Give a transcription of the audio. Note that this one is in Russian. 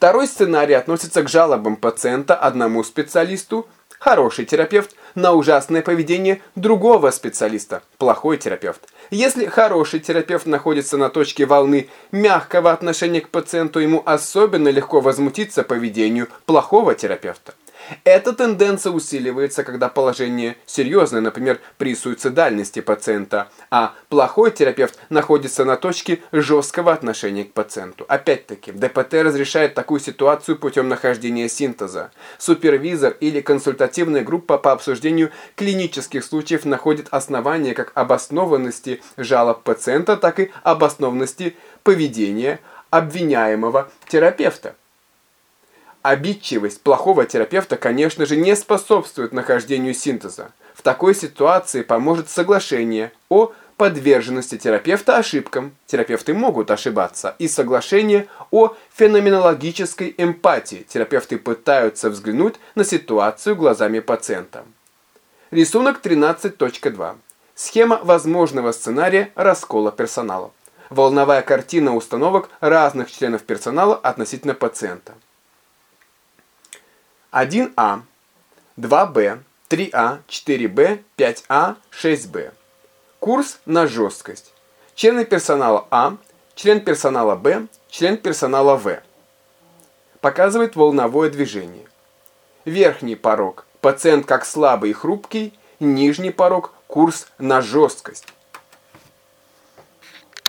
Второй сценарий относится к жалобам пациента одному специалисту, хороший терапевт, на ужасное поведение другого специалиста, плохой терапевт. Если хороший терапевт находится на точке волны мягкого отношения к пациенту, ему особенно легко возмутиться поведению плохого терапевта. Эта тенденция усиливается, когда положение серьезное, например, при суицидальности пациента, а плохой терапевт находится на точке жесткого отношения к пациенту. Опять-таки, ДПТ разрешает такую ситуацию путем нахождения синтеза. Супервизор или консультативная группа по обсуждению клинических случаев находит основания как обоснованности жалоб пациента, так и обоснованности поведения обвиняемого терапевта. Обидчивость плохого терапевта, конечно же, не способствует нахождению синтеза. В такой ситуации поможет соглашение о подверженности терапевта ошибкам, терапевты могут ошибаться, и соглашение о феноменологической эмпатии, терапевты пытаются взглянуть на ситуацию глазами пациента. Рисунок 13.2. Схема возможного сценария раскола персонала. Волновая картина установок разных членов персонала относительно пациента. 1А, 2Б, 3А, 4Б, 5А, 6Б. Курс на жесткость. Члены персонала А, член персонала Б, член персонала В. Показывает волновое движение. Верхний порог. Пациент как слабый и хрупкий. Нижний порог. Курс на жесткость.